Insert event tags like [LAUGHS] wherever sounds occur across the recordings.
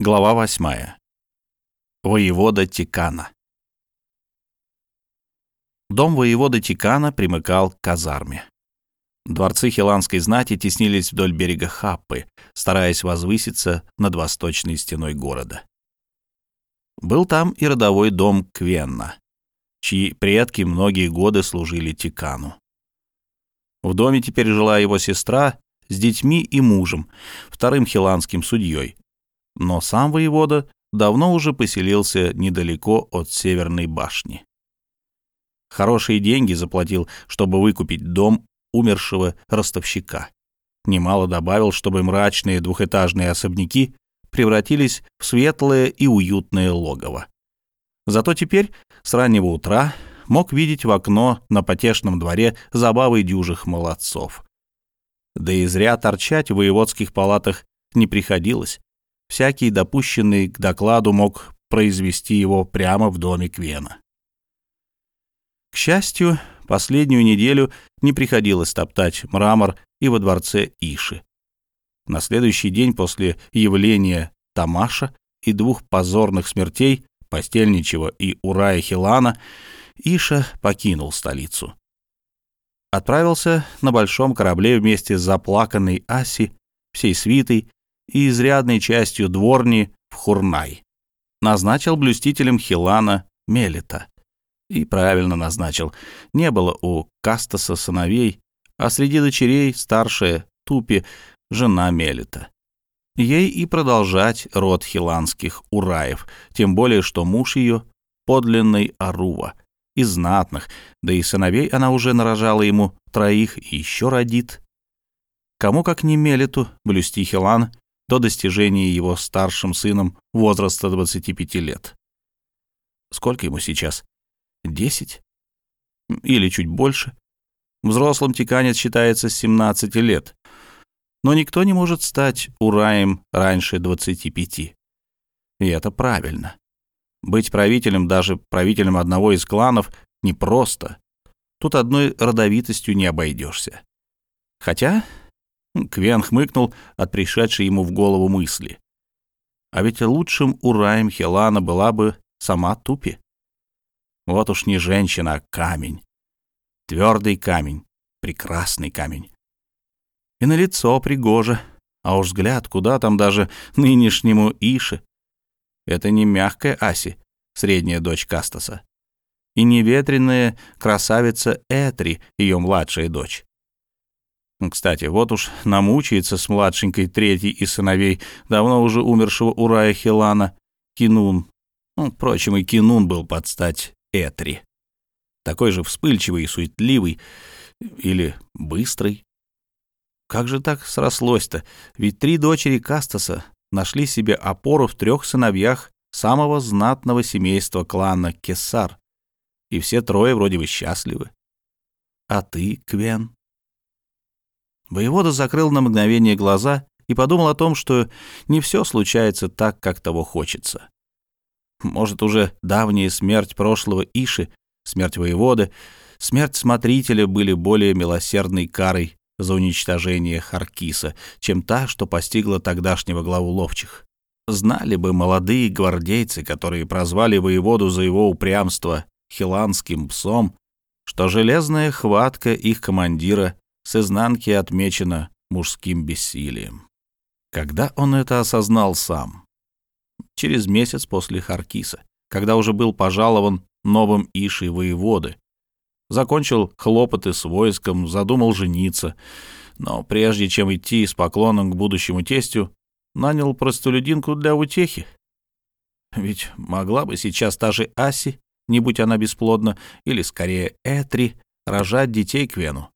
Глава восьмая. Воевода Тикана. Дом воевода Тикана примыкал к казарме. Дворцы хиланской знати теснились вдоль берега Хаппы, стараясь возвыситься над восточной стеной города. Был там и родовой дом Квенна, чьи предки многие годы служили Тикану. В доме теперь жила его сестра с детьми и мужем, вторым хиланским судьей, но сам воевода давно уже поселился недалеко от Северной башни. Хорошие деньги заплатил, чтобы выкупить дом умершего ростовщика. Немало добавил, чтобы мрачные двухэтажные особняки превратились в светлое и уютное логово. Зато теперь с раннего утра мог видеть в окно на потешном дворе забавы дюжих молодцов. Да и зря торчать в воеводских палатах не приходилось всякий допущенный к докладу мог произвести его прямо в доме Квена. К счастью, последнюю неделю не приходилось топтать мрамор и во дворце Иши. На следующий день после явления Тамаша и двух позорных смертей, Постельничего и Урая Хилана, Иша покинул столицу. Отправился на большом корабле вместе с заплаканной Аси, всей свитой и изрядной частью дворни в Хурнай. Назначил блюстителем Хилана Мелита. И правильно назначил. Не было у Кастаса сыновей, а среди дочерей старшая Тупи, жена Мелита. Ей и продолжать род хиланских ураев, тем более что муж ее — подлинный Арува, из знатных, да и сыновей она уже нарожала ему троих и еще родит. Кому как не Мелиту блюсти Хилан до достижения его старшим сыном возраста 25 лет. Сколько ему сейчас? Десять? Или чуть больше? Взрослым тиканец считается с 17 лет. Но никто не может стать ураем раньше 25. И это правильно. Быть правителем, даже правителем одного из кланов, непросто. Тут одной родовитостью не обойдешься. Хотя Квен хмыкнул от пришедшей ему в голову мысли. А ведь лучшим ураем Хелана была бы сама Тупи. Вот уж не женщина, а камень. Твердый камень, прекрасный камень. И на лицо пригоже, а уж взгляд куда там даже нынешнему Ише. Это не мягкая Аси, средняя дочь Кастаса, и не ветреная красавица Этри, ее младшая дочь. Кстати, вот уж намучается с младшенькой третьей из сыновей давно уже умершего Урая Хилана, Кинун. Ну, впрочем, и Кинун был под стать Этри. Такой же вспыльчивый и суетливый, или быстрый. Как же так срослось-то? Ведь три дочери Кастаса нашли себе опору в трех сыновьях самого знатного семейства клана Кесар, и все трое вроде бы счастливы. А ты, Квен? Воевода закрыл на мгновение глаза и подумал о том, что не все случается так, как того хочется. Может, уже давняя смерть прошлого Иши, смерть воеводы, смерть смотрителя были более милосердной карой за уничтожение Харкиса, чем та, что постигла тогдашнего главу ловчих. Знали бы молодые гвардейцы, которые прозвали воеводу за его упрямство хиланским псом, что железная хватка их командира с изнанки отмечено мужским бессилием. Когда он это осознал сам? Через месяц после Харкиса, когда уже был пожалован новым Ишей воеводы. Закончил хлопоты с войском, задумал жениться, но прежде чем идти с поклоном к будущему тестю, нанял простолюдинку для утехи. Ведь могла бы сейчас та же Аси, не будь она бесплодна, или скорее Этри, рожать детей к Вену.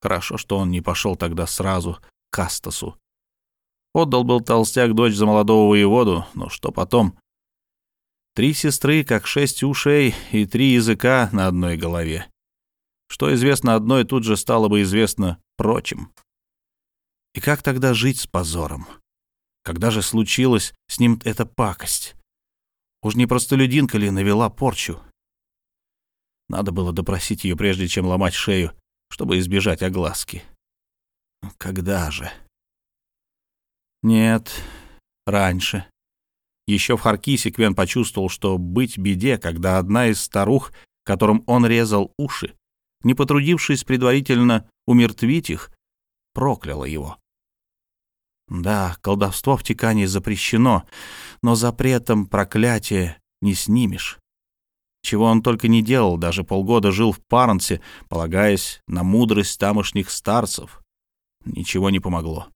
Хорошо, что он не пошел тогда сразу к Кастасу. Отдал был толстяк дочь за молодого воеводу, но что потом? Три сестры, как шесть ушей и три языка на одной голове. Что известно одной, тут же стало бы известно прочим. И как тогда жить с позором? Когда же случилась с ним эта пакость? Уж не простолюдинка ли навела порчу? Надо было допросить ее, прежде чем ломать шею, чтобы избежать огласки. Когда же? Нет, раньше. Еще в Харкисе Квен почувствовал, что быть беде, когда одна из старух, которым он резал уши, не потрудившись предварительно умертвить их, прокляла его. Да, колдовство в Тикане запрещено, но запретом проклятия не снимешь. Чего он только не делал, даже полгода жил в Парнсе, полагаясь на мудрость тамошних старцев. Ничего не помогло.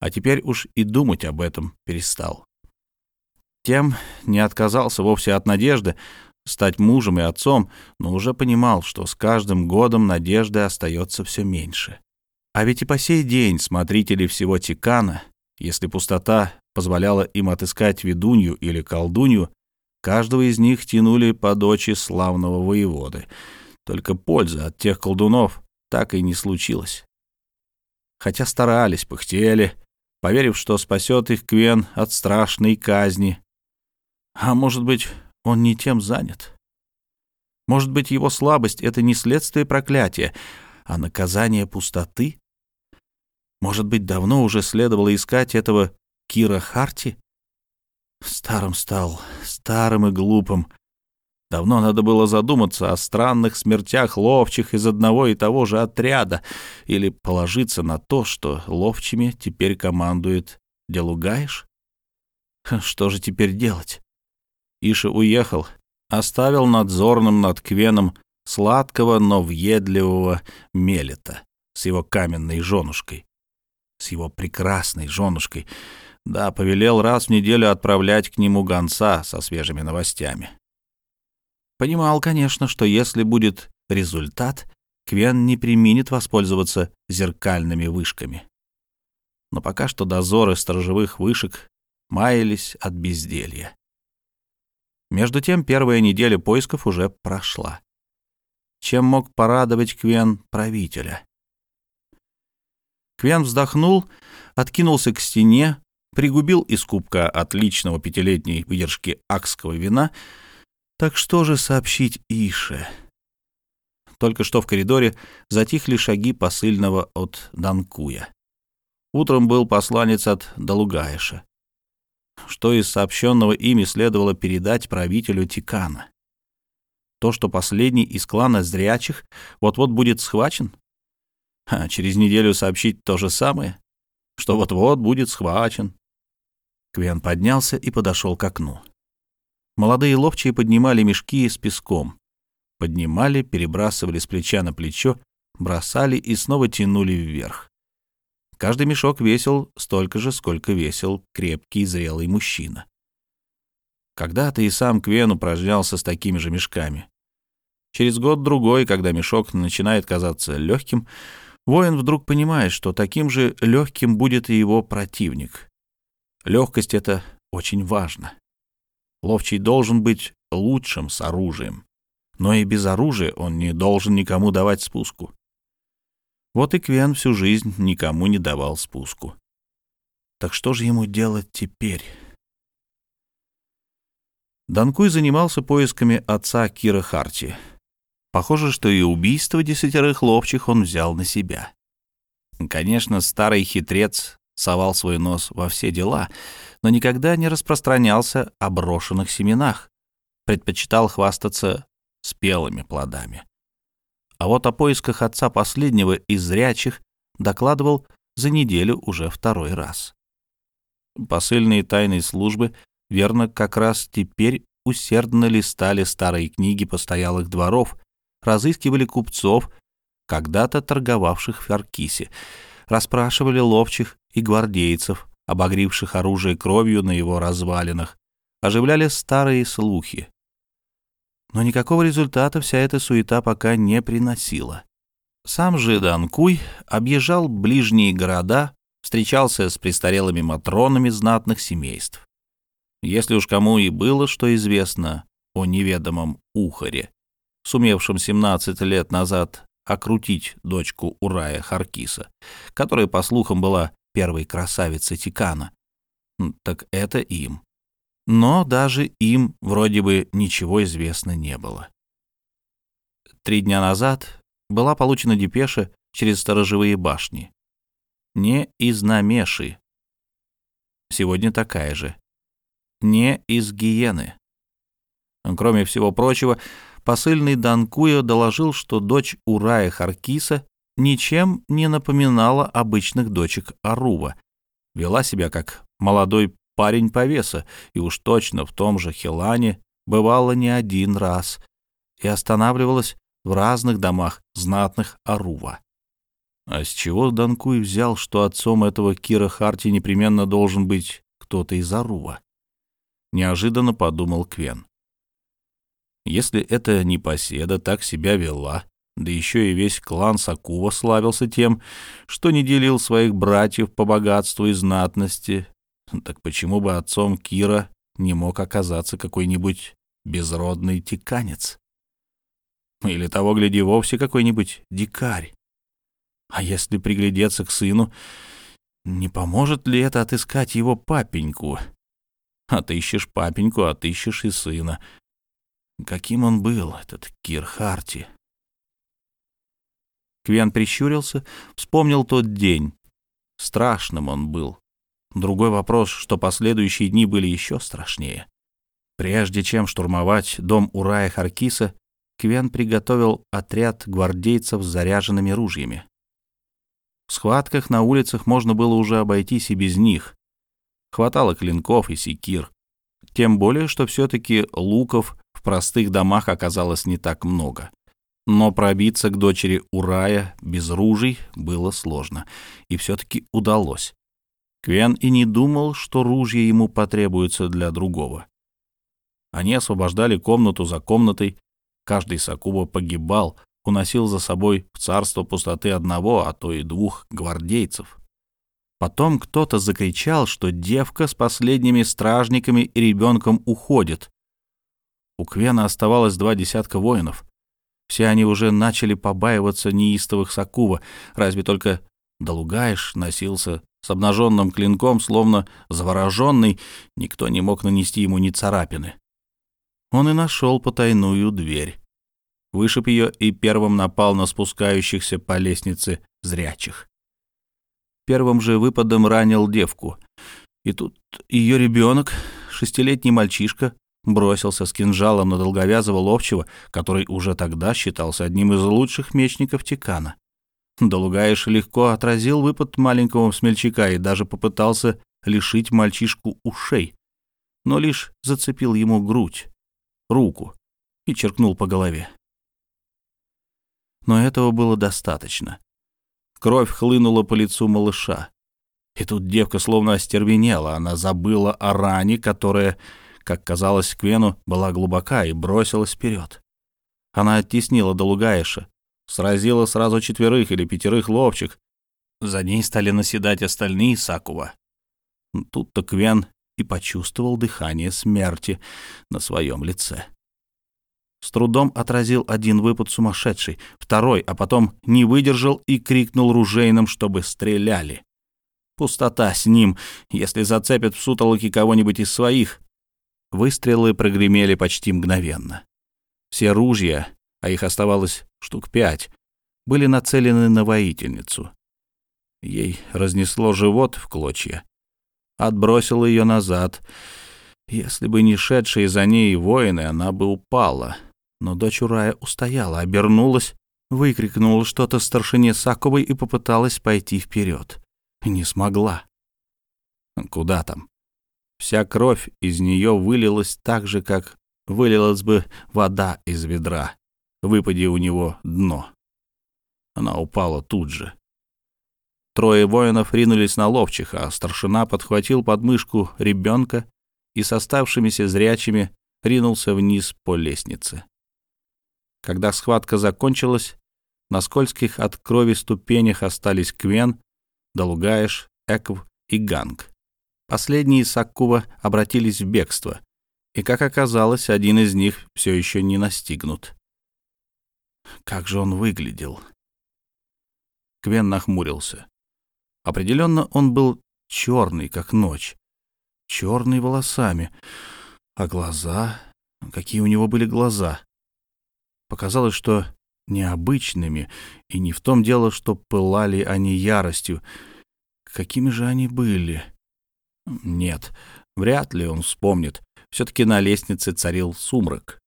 А теперь уж и думать об этом перестал. Тем не отказался вовсе от надежды стать мужем и отцом, но уже понимал, что с каждым годом надежды остается все меньше. А ведь и по сей день смотрители всего Тикана, если пустота позволяла им отыскать ведунью или колдунью, каждого из них тянули по дочи славного воеводы. Только польза от тех колдунов так и не случилось. Хотя старались, пыхтели, поверив, что спасет их Квен от страшной казни. А может быть, он не тем занят? Может быть, его слабость — это не следствие проклятия, а наказание пустоты? Может быть, давно уже следовало искать этого Кира Харти? Старым стал, старым и глупым. Давно надо было задуматься о странных смертях ловчих из одного и того же отряда или положиться на то, что ловчими теперь командует Делугаиш. Что же теперь делать? Иша уехал, оставил надзорным над Квеном сладкого, но въедливого мелета с его каменной женушкой с его прекрасной женушкой. Да, повелел раз в неделю отправлять к нему гонца со свежими новостями. Понимал, конечно, что если будет результат, Квен не применит воспользоваться зеркальными вышками. Но пока что дозоры сторожевых вышек маялись от безделья. Между тем первая неделя поисков уже прошла. Чем мог порадовать Квен правителя? Квен вздохнул, откинулся к стене, пригубил из кубка отличного пятилетней выдержки акского вина. Так что же сообщить Ише? Только что в коридоре затихли шаги посыльного от Данкуя. Утром был посланец от Далугаиша. Что из сообщенного ими следовало передать правителю Тикана? То, что последний из клана зрячих вот-вот будет схвачен? А через неделю сообщить то же самое, что вот-вот будет схвачен. Квен поднялся и подошел к окну. Молодые ловчие поднимали мешки с песком. Поднимали, перебрасывали с плеча на плечо, бросали и снова тянули вверх. Каждый мешок весил столько же, сколько весил крепкий зрелый мужчина. Когда-то и сам Квен упражнялся с такими же мешками. Через год-другой, когда мешок начинает казаться легким, Воин вдруг понимает, что таким же легким будет и его противник. Легкость — это очень важно. Ловчий должен быть лучшим с оружием, но и без оружия он не должен никому давать спуску. Вот и Квен всю жизнь никому не давал спуску. Так что же ему делать теперь? Данкуй занимался поисками отца Кира Харти — Похоже, что и убийство десятерых ловчих он взял на себя. Конечно, старый хитрец совал свой нос во все дела, но никогда не распространялся о брошенных семенах, предпочитал хвастаться спелыми плодами. А вот о поисках отца последнего из зрячих докладывал за неделю уже второй раз. Посыльные тайной службы, верно, как раз теперь усердно листали старые книги постоялых дворов разыскивали купцов, когда-то торговавших в Аркисе, расспрашивали ловчих и гвардейцев, обогривших оружие кровью на его развалинах, оживляли старые слухи. Но никакого результата вся эта суета пока не приносила. Сам же Данкуй объезжал ближние города, встречался с престарелыми матронами знатных семейств. Если уж кому и было что известно о неведомом Ухаре, сумевшим 17 лет назад окрутить дочку Урая Харкиса, которая, по слухам, была первой красавицей Тикана. Так это им. Но даже им вроде бы ничего известно не было. Три дня назад была получена депеша через сторожевые башни. Не из Намеши. Сегодня такая же. не из гиены. Кроме всего прочего, посыльный Данкуя доложил, что дочь Урая Харкиса ничем не напоминала обычных дочек Арува, вела себя как молодой парень повеса, и уж точно в том же Хелане бывала не один раз и останавливалась в разных домах знатных Арува. А с чего Данкуй взял, что отцом этого Кира Харти непременно должен быть кто-то из Арува? Неожиданно подумал Квен. Если эта непоседа так себя вела, да еще и весь клан Сакува славился тем, что не делил своих братьев по богатству и знатности, так почему бы отцом Кира не мог оказаться какой-нибудь безродный тиканец? Или того, гляди, вовсе какой-нибудь дикарь? А если приглядеться к сыну, не поможет ли это отыскать его папеньку? Отыщешь папеньку, отыщешь и сына. Каким он был, этот Кир Харти? Квен прищурился, вспомнил тот день. Страшным он был. Другой вопрос, что последующие дни были еще страшнее. Прежде чем штурмовать дом Урая Харкиса, Квен приготовил отряд гвардейцев с заряженными ружьями. В схватках на улицах можно было уже обойтись и без них. Хватало клинков и секир. Тем более, что все-таки луков в простых домах оказалось не так много. Но пробиться к дочери Урая без ружей было сложно, и все-таки удалось. Квен и не думал, что ружья ему потребуются для другого. Они освобождали комнату за комнатой, каждый Сакуба погибал, уносил за собой в царство пустоты одного, а то и двух гвардейцев. Потом кто-то закричал, что девка с последними стражниками и ребенком уходит. У Квена оставалось два десятка воинов. Все они уже начали побаиваться неистовых Сакува, разве только Долугаеш носился с обнаженным клинком, словно завороженный, никто не мог нанести ему ни царапины. Он и нашел потайную дверь. Вышиб ее и первым напал на спускающихся по лестнице зрячих. Первым же выпадом ранил девку. И тут ее ребенок, шестилетний мальчишка, бросился с кинжалом на долговязого ловчего, который уже тогда считался одним из лучших мечников Тикана. Долугаиш легко отразил выпад маленького смельчака и даже попытался лишить мальчишку ушей, но лишь зацепил ему грудь, руку и черкнул по голове. Но этого было достаточно. Кровь хлынула по лицу малыша. И тут девка словно остервенела, она забыла о ране, которая как казалось Квену, была глубока и бросилась вперед. Она оттеснила до Лугаиша, сразила сразу четверых или пятерых ловчих. За ней стали наседать остальные Сакува. Тут-то Квен и почувствовал дыхание смерти на своем лице. С трудом отразил один выпад сумасшедший, второй, а потом не выдержал и крикнул ружейным, чтобы стреляли. Пустота с ним, если зацепят в сутолоке кого-нибудь из своих, Выстрелы прогремели почти мгновенно. Все ружья, а их оставалось штук пять, были нацелены на воительницу. Ей разнесло живот в клочья. Отбросило ее назад. Если бы не шедшие за ней воины, она бы упала. Но дочь Урая устояла, обернулась, выкрикнула что-то старшине Саковой и попыталась пойти вперед. Не смогла. Куда там? Вся кровь из нее вылилась так же, как вылилась бы вода из ведра, выпади у него дно. Она упала тут же. Трое воинов ринулись на ловчих, а старшина подхватил подмышку ребенка и с оставшимися зрячими ринулся вниз по лестнице. Когда схватка закончилась, на скользких от крови ступенях остались Квен, Долугаеш, Экв и Ганг. Последние Саккува обратились в бегство, и, как оказалось, один из них все еще не настигнут. Как же он выглядел? Квен нахмурился. Определенно он был черный, как ночь, черный волосами, а глаза... Какие у него были глаза? Показалось, что необычными, и не в том дело, что пылали они яростью. Какими же они были? Нет, Вряд ли он вспомнит. Все-таки на лестнице царил сумрак.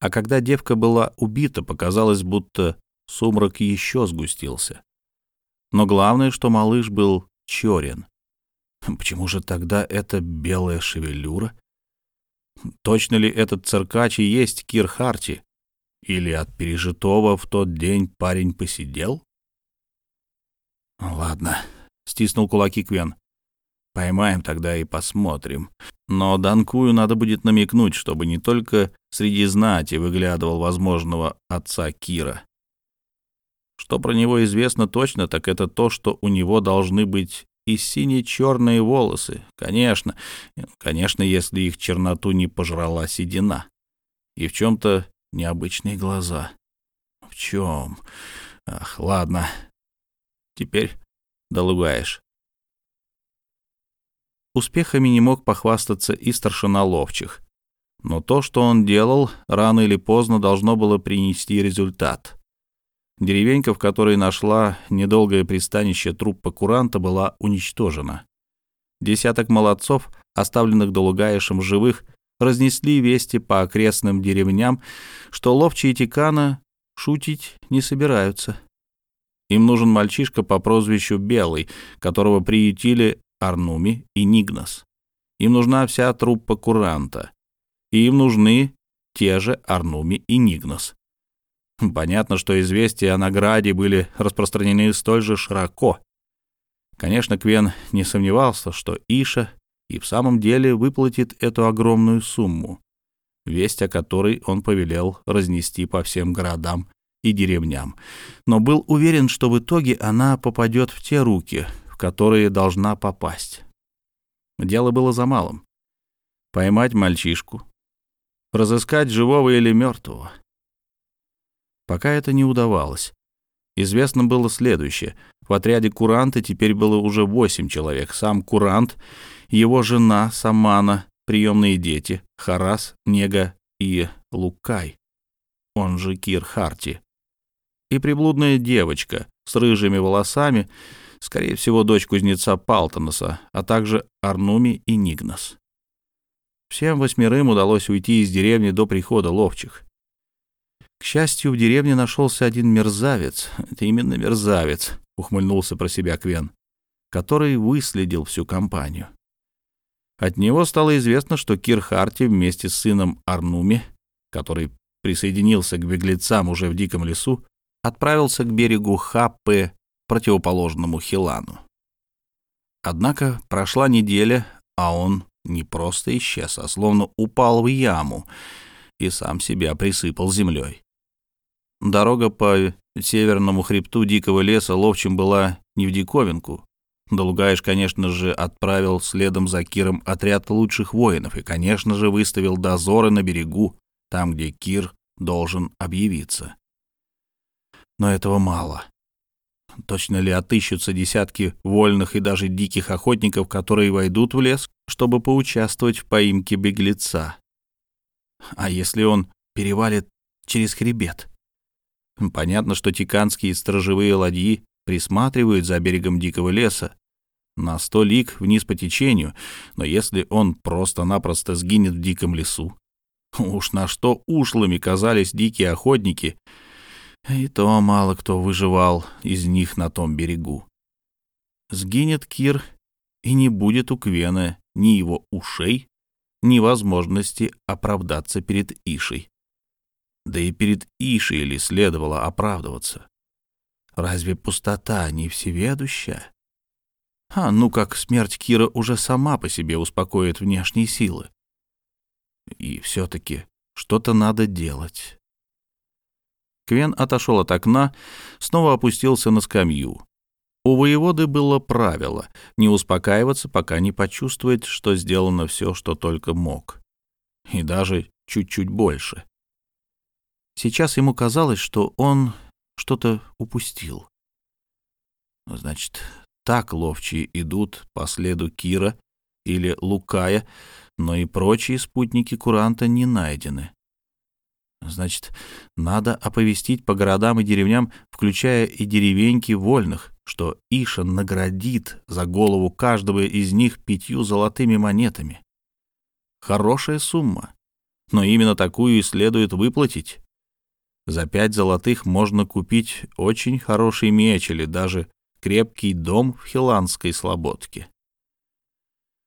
А когда девка была убита, показалось, будто сумрак еще сгустился. Но главное, что малыш был черен. Почему же тогда эта белая шевелюра? Точно ли этот циркач и есть Кир Харти? Или от пережитого в тот день парень посидел? «Ладно», — стиснул кулаки Квен. «Поймаем тогда и посмотрим. Но Данкую надо будет намекнуть, чтобы не только среди знати выглядывал возможного отца Кира. Что про него известно точно, так это то, что у него должны быть и сине-черные волосы. Конечно, конечно, если их черноту не пожрала седина. И в чем-то необычные глаза. В чем? Ах, ладно. Теперь долугаешь. Успехами не мог похвастаться и старшина ловчих. Но то, что он делал, рано или поздно должно было принести результат. Деревенька, в которой нашла недолгое пристанище труппа куранта, была уничтожена. Десяток молодцов, оставленных Долугаешем живых, разнесли вести по окрестным деревням, что ловчие Тикана шутить не собираются. Им нужен мальчишка по прозвищу Белый, которого приютили Арнуми и Нигнос. Им нужна вся труппа куранта. И им нужны те же Арнуми и Нигнос. [LAUGHS] Понятно, что известия о награде были распространены столь же широко. Конечно, Квен не сомневался, что Иша и в самом деле выплатит эту огромную сумму, весть о которой он повелел разнести по всем городам и деревням, но был уверен, что в итоге она попадет в те руки, которые должна попасть. Дело было за малым. Поймать мальчишку, разыскать живого или мертвого. Пока это не удавалось. Известно было следующее. В отряде куранта теперь было уже восемь человек. Сам курант, его жена Самана, приемные дети, Харас, Нега и Лукай, он же Кир Харти, и приблудная девочка с рыжими волосами, скорее всего, дочь кузнеца Палтоноса, а также Арнуми и Нигнос. Всем восьмерым удалось уйти из деревни до прихода ловчих. К счастью, в деревне нашелся один мерзавец, [LAUGHS] это именно мерзавец, ухмыльнулся про себя Квен, который выследил всю компанию. От него стало известно, что Кир Харти вместе с сыном Арнуми, который присоединился к беглецам уже в диком лесу, отправился к берегу Хаппы, противоположному Хилану. Однако прошла неделя, а он не просто исчез, а словно упал в яму и сам себя присыпал землей. Дорога по северному хребту дикого леса ловчим была не в диковинку. Долгаеш, конечно же, отправил следом за Киром отряд лучших воинов и, конечно же, выставил дозоры на берегу, там, где Кир должен объявиться. Но этого мало. Точно ли отыщутся десятки вольных и даже диких охотников, которые войдут в лес, чтобы поучаствовать в поимке беглеца? А если он перевалит через хребет? Понятно, что тиканские сторожевые ладьи присматривают за берегом дикого леса на сто лиг вниз по течению, но если он просто-напросто сгинет в диком лесу, уж на что ушлыми казались дикие охотники, и то мало кто выживал из них на том берегу. Сгинет Кир, и не будет у Квена ни его ушей, ни возможности оправдаться перед Ишей. Да и перед Ишей ли следовало оправдываться? Разве пустота не всеведущая? А ну как смерть Кира уже сама по себе успокоит внешние силы. И все-таки что-то надо делать. Квен отошел от окна, снова опустился на скамью. У воеводы было правило не успокаиваться, пока не почувствует, что сделано все, что только мог. И даже чуть-чуть больше. Сейчас ему казалось, что он что-то упустил. Значит, так ловчие идут по следу Кира или Лукая, но и прочие спутники Куранта не найдены. Значит, надо оповестить по городам и деревням, включая и деревеньки вольных, что Иша наградит за голову каждого из них пятью золотыми монетами. Хорошая сумма. Но именно такую и следует выплатить. За пять золотых можно купить очень хороший меч или даже крепкий дом в Хиланской слободке.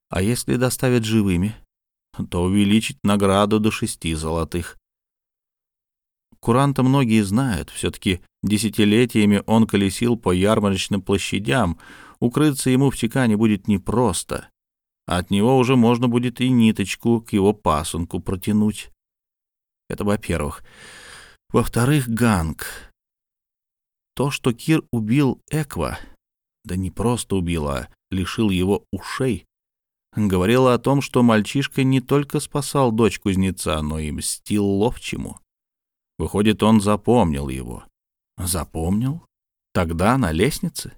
А если доставят живыми, то увеличить награду до шести золотых. Куранта многие знают, все-таки десятилетиями он колесил по ярмарочным площадям, укрыться ему в Чекане будет непросто. От него уже можно будет и ниточку к его пасынку протянуть. Это во-первых. Во-вторых, Ганг. То, что Кир убил Эква, да не просто убил, а лишил его ушей, говорило о том, что мальчишка не только спасал дочь кузнеца, но и мстил ловчему. Выходит, он запомнил его. Запомнил? Тогда на лестнице?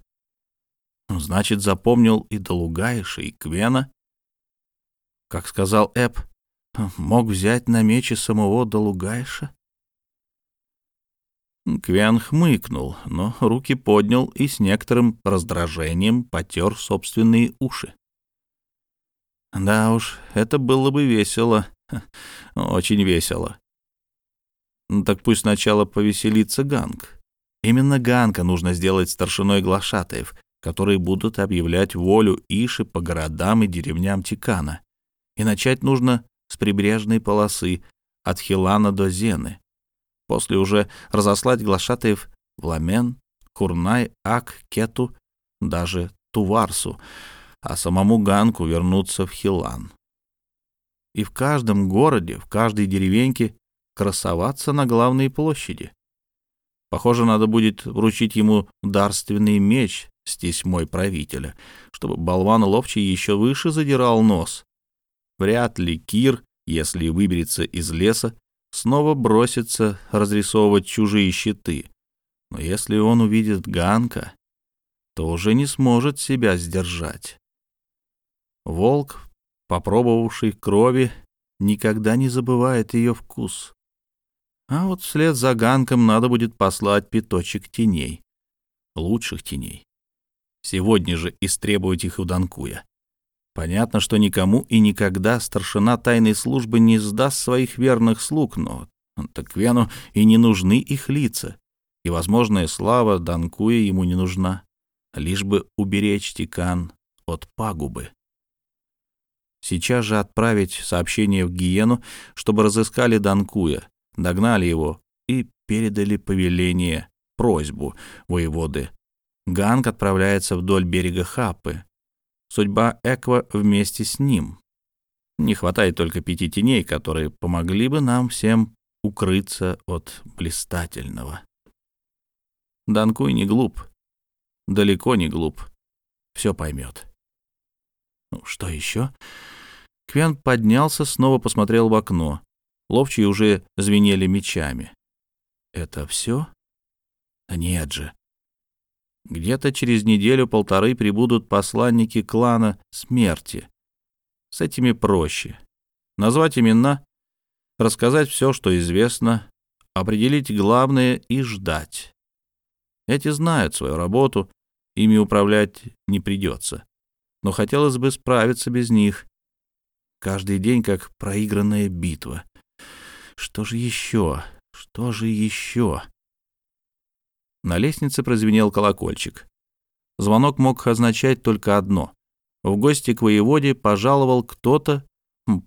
Ну, значит, запомнил и Долугаиша, и Квена. Как сказал Эп, мог взять на мечи самого Долугаиша? Квен хмыкнул, но руки поднял и с некоторым раздражением потер собственные уши. Да уж, это было бы весело, очень весело. Ну, так пусть сначала повеселится Ганг. Именно Ганка нужно сделать старшиной глашатаев, которые будут объявлять волю Иши по городам и деревням Тикана. И начать нужно с прибрежной полосы от Хилана до Зены. После уже разослать глашатаев в Ламен, Курнай, Ак, Кету, даже Туварсу, а самому Ганку вернуться в Хилан. И в каждом городе, в каждой деревеньке красоваться на главной площади. Похоже, надо будет вручить ему дарственный меч с тесьмой правителя, чтобы болван ловчий еще выше задирал нос. Вряд ли Кир, если выберется из леса, снова бросится разрисовывать чужие щиты. Но если он увидит Ганка, то уже не сможет себя сдержать. Волк, попробовавший крови, никогда не забывает ее вкус. А вот вслед за Ганком надо будет послать пяточек теней. Лучших теней. Сегодня же истребовать их у Данкуя. Понятно, что никому и никогда старшина тайной службы не сдаст своих верных слуг, но Таквену и не нужны их лица, и возможная слава Данкуя ему не нужна, лишь бы уберечь Тикан от пагубы. Сейчас же отправить сообщение в Гиену, чтобы разыскали Данкуя, догнали его и передали повеление, просьбу воеводы. Ганг отправляется вдоль берега Хапы, судьба Эква вместе с ним. Не хватает только пяти теней, которые помогли бы нам всем укрыться от блистательного. Данкуй не глуп, далеко не глуп, все поймет. Ну, что еще? Квен поднялся, снова посмотрел в окно. Ловчие уже звенели мечами. Это все? Нет же. Где-то через неделю-полторы прибудут посланники клана смерти. С этими проще. Назвать имена, рассказать все, что известно, определить главное и ждать. Эти знают свою работу, ими управлять не придется. Но хотелось бы справиться без них. Каждый день как проигранная битва. Что же еще? Что же еще? На лестнице прозвенел колокольчик. Звонок мог означать только одно. В гости к воеводе пожаловал кто-то,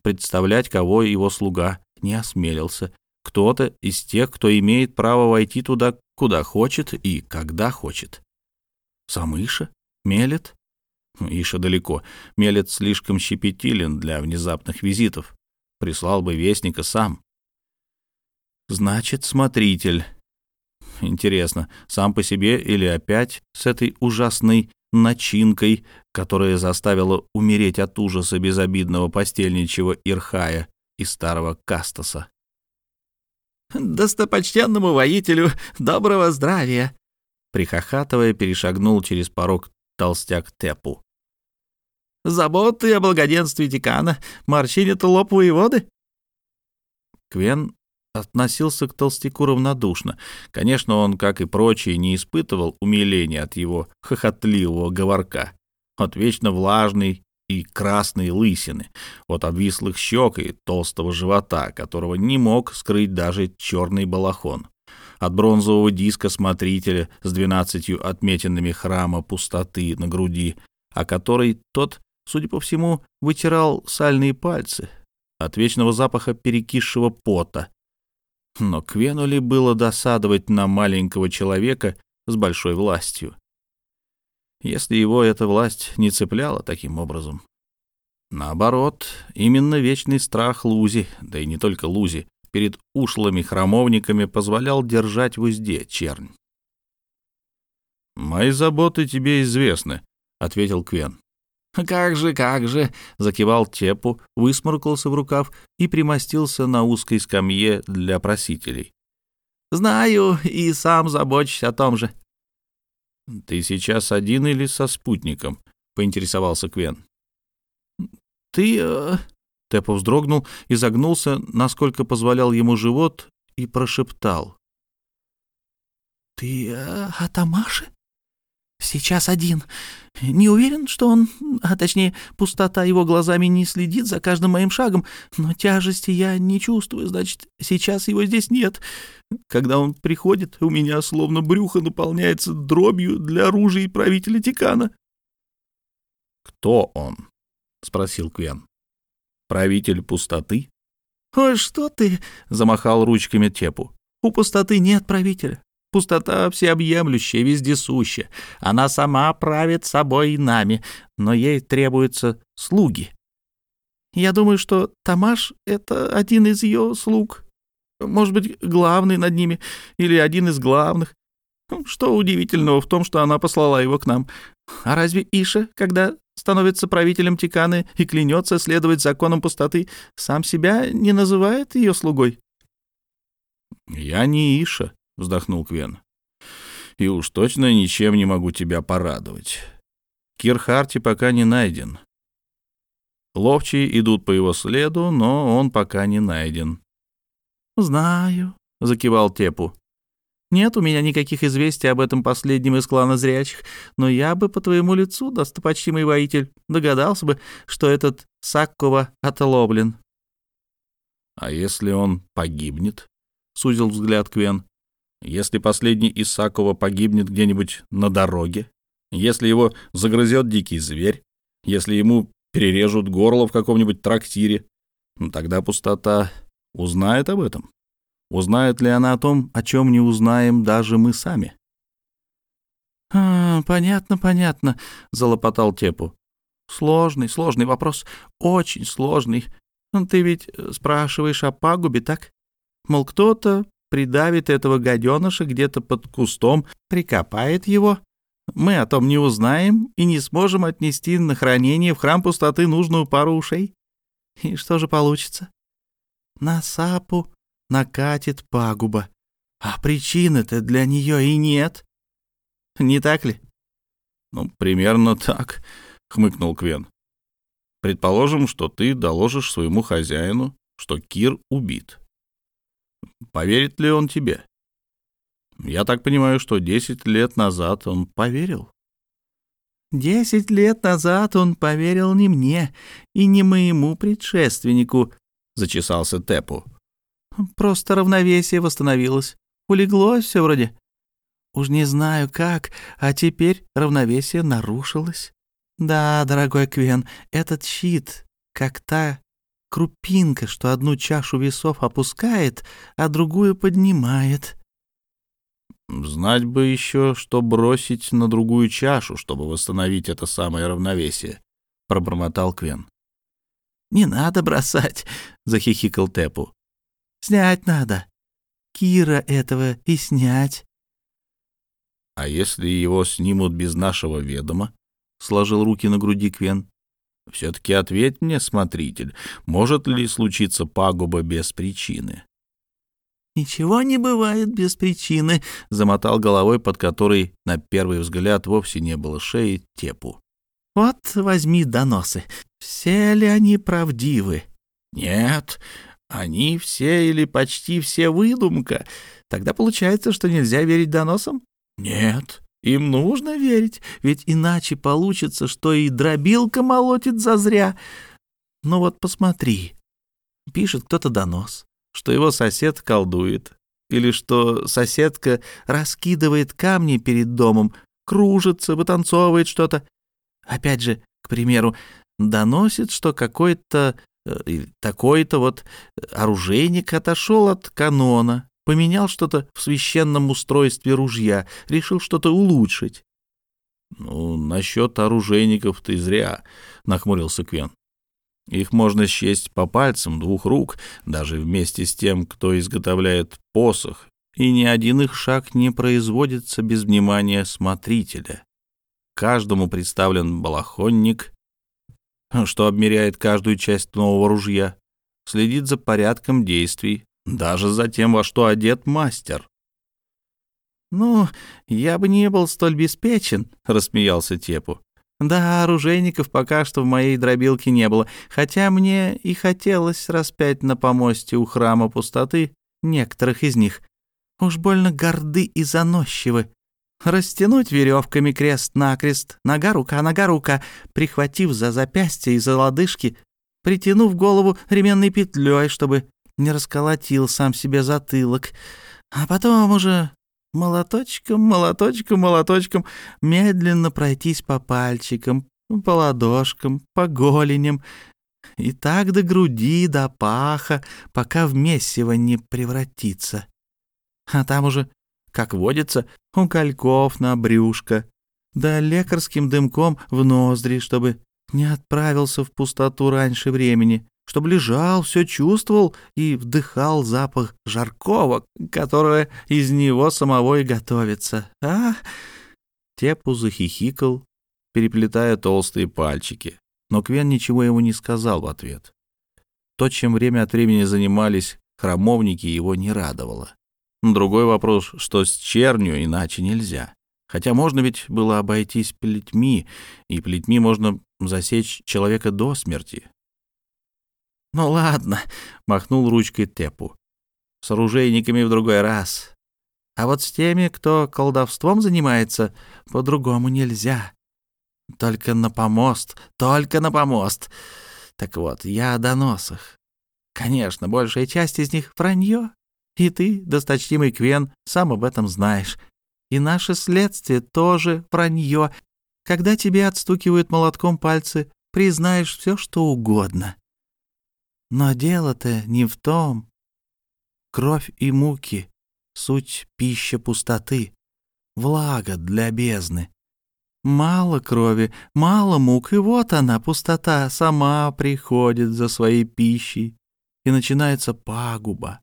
представлять кого его слуга не осмелился. Кто-то из тех, кто имеет право войти туда, куда хочет и когда хочет. Сам Иша? Мелет? Иша далеко. Мелет слишком щепетилен для внезапных визитов. Прислал бы вестника сам. Значит, смотритель. Интересно, сам по себе или опять с этой ужасной начинкой, которая заставила умереть от ужаса безобидного постельничего Ирхая и старого Кастаса? «Достопочтенному воителю доброго здравия!» Прихохатывая, перешагнул через порог толстяк Тепу. «Заботы о благоденствии декана морщинят лоб воеводы?» Квен относился к толстяку равнодушно. Конечно, он, как и прочие, не испытывал умиления от его хохотливого говорка. Вот вечно влажный, и красные лысины, от обвислых щек и толстого живота, которого не мог скрыть даже черный балахон, от бронзового диска смотрителя с двенадцатью отметинами храма пустоты на груди, о которой тот, судя по всему, вытирал сальные пальцы, от вечного запаха перекисшего пота. Но Квену ли было досадовать на маленького человека с большой властью? если его эта власть не цепляла таким образом. Наоборот, именно вечный страх Лузи, да и не только Лузи, перед ушлыми храмовниками позволял держать в узде чернь. «Мои заботы тебе известны», — ответил Квен. «Как же, как же!» — закивал Тепу, высморкался в рукав и примостился на узкой скамье для просителей. «Знаю и сам забочусь о том же. «Ты сейчас один или со спутником?» — поинтересовался Квен. «Ты...» э... Тепо вздрогнул загнулся, насколько позволял ему живот, и прошептал. «Ты э, о Тамаше?» «Сейчас один. Не уверен, что он, а точнее, пустота его глазами не следит за каждым моим шагом, но тяжести я не чувствую, значит, сейчас его здесь нет. Когда он приходит, у меня словно брюхо наполняется дробью для оружия правителя Тикана». «Кто он?» — спросил Квен. «Правитель пустоты?» «Ой, что ты!» — замахал ручками Тепу. «У пустоты нет правителя. Пустота всеобъемлющая, вездесущая. Она сама правит собой и нами, но ей требуются слуги. Я думаю, что Тамаш — это один из ее слуг. Может быть, главный над ними или один из главных. Что удивительного в том, что она послала его к нам? А разве Иша, когда становится правителем Тиканы и клянется следовать законам пустоты, сам себя не называет ее слугой? «Я не Иша», вздохнул Квен. И уж точно ничем не могу тебя порадовать. Кирхарти пока не найден. Ловчие идут по его следу, но он пока не найден. «Знаю», — закивал Тепу. «Нет у меня никаких известий об этом последнем из клана зрячих, но я бы по твоему лицу, достопочтимый воитель, догадался бы, что этот Саккова отловлен». «А если он погибнет?» — сузил взгляд Квен. Если последний Исакова погибнет где-нибудь на дороге, если его загрызет дикий зверь, если ему перережут горло в каком-нибудь трактире, ну, тогда пустота узнает об этом. Узнает ли она о том, о чем не узнаем даже мы сами? «А, понятно, понятно», — залопотал Тепу. «Сложный, сложный вопрос, очень сложный. Ты ведь спрашиваешь о пагубе, так? Мол, кто-то придавит этого гаденыша где-то под кустом, прикопает его. Мы о том не узнаем и не сможем отнести на хранение в храм пустоты нужную пару ушей. И что же получится? На сапу накатит пагуба, а причины-то для нее и нет. Не так ли? — Ну, примерно так, — хмыкнул Квен. — Предположим, что ты доложишь своему хозяину, что Кир убит. Поверит ли он тебе? Я так понимаю, что десять лет назад он поверил. Десять лет назад он поверил не мне и не моему предшественнику, — зачесался Тепу. Просто равновесие восстановилось. Улеглось все вроде. Уж не знаю как, а теперь равновесие нарушилось. Да, дорогой Квен, этот щит, как та крупинка, что одну чашу весов опускает, а другую поднимает. Знать бы еще, что бросить на другую чашу, чтобы восстановить это самое равновесие, — пробормотал Квен. — Не надо бросать, — захихикал Тепу. — Снять надо. Кира этого и снять. — А если его снимут без нашего ведома? — сложил руки на груди Квен. Все-таки ответь мне, смотритель, может ли случиться пагуба без причины? «Ничего не бывает без причины», — замотал головой, под которой на первый взгляд вовсе не было шеи тепу. «Вот возьми доносы. Все ли они правдивы?» «Нет, они все или почти все выдумка. Тогда получается, что нельзя верить доносам?» «Нет, Им нужно верить, ведь иначе получится, что и дробилка молотит зазря. Ну вот посмотри. Пишет кто-то донос, что его сосед колдует, или что соседка раскидывает камни перед домом, кружится, вытанцовывает что-то. Опять же, к примеру, доносит, что какой-то э, такой-то вот оружейник отошел от канона, поменял что-то в священном устройстве ружья, решил что-то улучшить. — Ну, насчет оружейников ты зря, — нахмурился Квен. Их можно счесть по пальцам двух рук, даже вместе с тем, кто изготовляет посох, и ни один их шаг не производится без внимания смотрителя. Каждому представлен балахонник, что обмеряет каждую часть нового ружья, следит за порядком действий, даже за тем, во что одет мастер. «Ну, я бы не был столь беспечен», — рассмеялся Тепу. «Да, оружейников пока что в моей дробилке не было, хотя мне и хотелось распять на помосте у храма пустоты некоторых из них. Уж больно горды и заносчивы. Растянуть веревками крест-накрест, нога-рука, нога-рука, прихватив за запястье и за лодыжки, притянув голову ременной петлей, чтобы не расколотил сам себе затылок, а потом уже молоточком, молоточком, молоточком медленно пройтись по пальчикам, по ладошкам, по голеням, и так до груди, до паха, пока в месиво не превратится. А там уже, как водится, угольков на брюшко, да лекарским дымком в ноздри, чтобы не отправился в пустоту раньше времени, чтобы лежал, все чувствовал и вдыхал запах жаркого, которое из него самого и готовится. А? Тепу захихикал, переплетая толстые пальчики, но Квен ничего ему не сказал в ответ. То, чем время от времени занимались храмовники, его не радовало. Другой вопрос, что с чернью иначе нельзя. Хотя можно ведь было обойтись плетьми, и плетьми можно засечь человека до смерти. «Ну ладно», — махнул ручкой Тепу. «С оружейниками в другой раз. А вот с теми, кто колдовством занимается, по-другому нельзя. Только на помост, только на помост. Так вот, я о доносах. Конечно, большая часть из них — вранье. И ты, досточтимый Квен, сам об этом знаешь. И наше следствие тоже вранье. Когда тебе отстукивают молотком пальцы, признаешь все, что угодно. Но дело-то не в том. Кровь и муки — суть пища пустоты, влага для бездны. Мало крови, мало мук, и вот она, пустота, сама приходит за своей пищей, и начинается пагуба.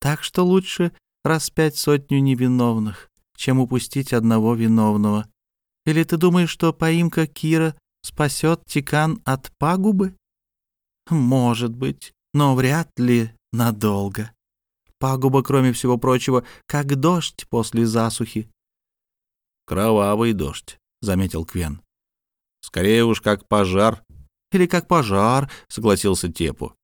Так что лучше распять сотню невиновных, чем упустить одного виновного. Или ты думаешь, что поимка Кира спасет Тикан от пагубы? Может быть, но вряд ли надолго. Пагуба, кроме всего прочего, как дождь после засухи. «Кровавый дождь», — заметил Квен. «Скорее уж, как пожар». «Или как пожар», — согласился Тепу.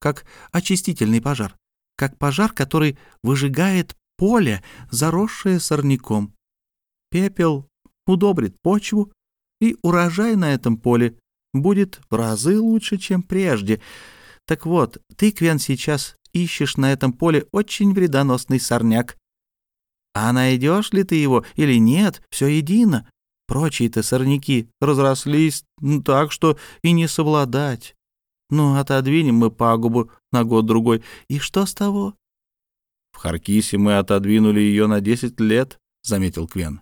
«Как очистительный пожар. Как пожар, который выжигает поле, заросшее сорняком. Пепел удобрит почву, и урожай на этом поле будет в разы лучше, чем прежде. Так вот, ты, Квен, сейчас ищешь на этом поле очень вредоносный сорняк. А найдешь ли ты его или нет, все едино. Прочие-то сорняки разрослись так, что и не совладать. Ну, отодвинем мы пагубу на год-другой, и что с того? — В Харкисе мы отодвинули ее на десять лет, — заметил Квен.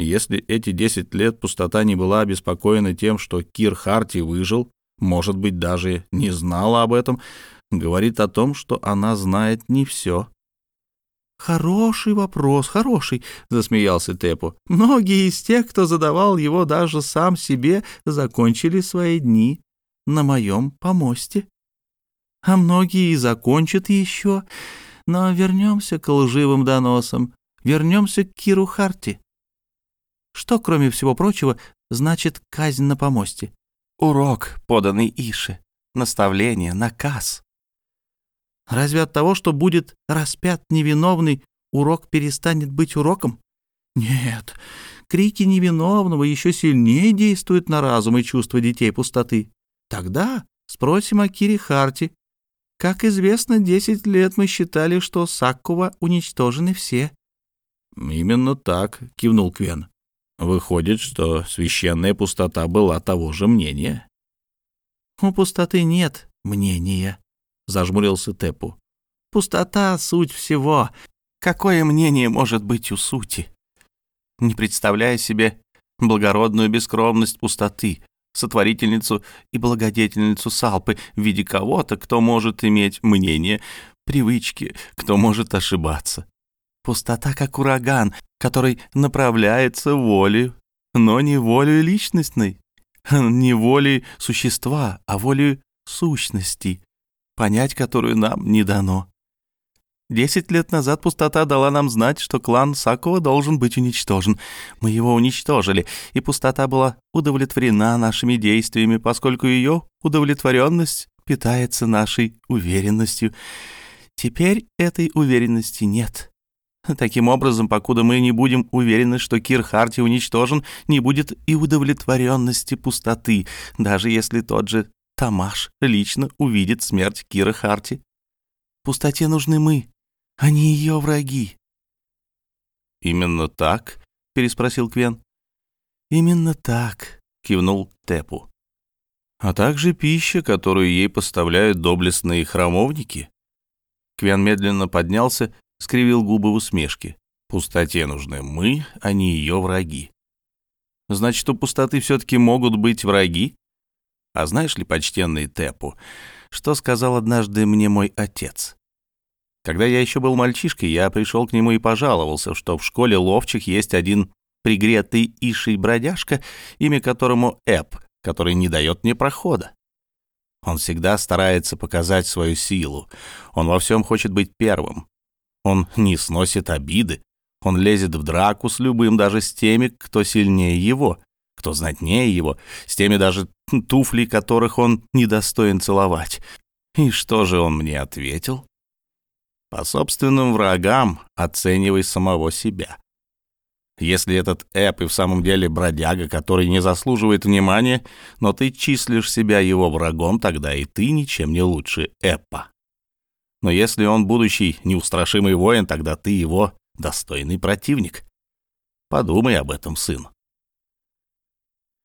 Если эти десять лет пустота не была обеспокоена тем, что Кир Харти выжил, может быть, даже не знала об этом, говорит о том, что она знает не все. «Хороший вопрос, хороший», — засмеялся Тепу. «Многие из тех, кто задавал его даже сам себе, закончили свои дни на моем помосте. А многие и закончат еще. Но вернемся к лживым доносам, вернемся к Киру Харти. Что, кроме всего прочего, значит казнь на помосте? Урок, поданный Ише, наставление, наказ. Разве от того, что будет распят невиновный, урок перестанет быть уроком? Нет, крики невиновного еще сильнее действуют на разум и чувства детей пустоты. Тогда спросим о Кире Харти. Как известно, десять лет мы считали, что Саккува уничтожены все. «Именно так», — кивнул Квен. «Выходит, что священная пустота была того же мнения». «У пустоты нет мнения», — зажмурился Тепу. «Пустота — суть всего. Какое мнение может быть у сути? Не представляя себе благородную бескровность пустоты, сотворительницу и благодетельницу Салпы в виде кого-то, кто может иметь мнение, привычки, кто может ошибаться. Пустота как ураган, который направляется волей, но не волей личностной, не волей существа, а волей сущности, понять которую нам не дано. Десять лет назад пустота дала нам знать, что клан Сакова должен быть уничтожен. Мы его уничтожили, и пустота была удовлетворена нашими действиями, поскольку ее удовлетворенность питается нашей уверенностью. Теперь этой уверенности нет. Таким образом, покуда мы не будем уверены, что Кир Харти уничтожен, не будет и удовлетворенности пустоты, даже если тот же Тамаш лично увидит смерть Кира Харти. Пустоте нужны мы, они ее враги. «Именно так?» — переспросил Квен. «Именно так», — кивнул Тепу. «А также пища, которую ей поставляют доблестные храмовники?» Квен медленно поднялся, скривил губы в усмешке. «Пустоте нужны мы, а не ее враги». «Значит, у пустоты все-таки могут быть враги?» «А знаешь ли, почтенный Тепу, что сказал однажды мне мой отец?» Когда я еще был мальчишкой, я пришел к нему и пожаловался, что в школе ловчих есть один пригретый иший бродяжка, имя которому Эп, который не дает мне прохода. Он всегда старается показать свою силу. Он во всем хочет быть первым. Он не сносит обиды. Он лезет в драку с любым, даже с теми, кто сильнее его, кто знатнее его, с теми даже туфли, которых он недостоин целовать. И что же он мне ответил? По собственным врагам оценивай самого себя. Если этот Эп и в самом деле бродяга, который не заслуживает внимания, но ты числишь себя его врагом, тогда и ты ничем не лучше Эпа. Но если он будущий неустрашимый воин, тогда ты его достойный противник. Подумай об этом, сын.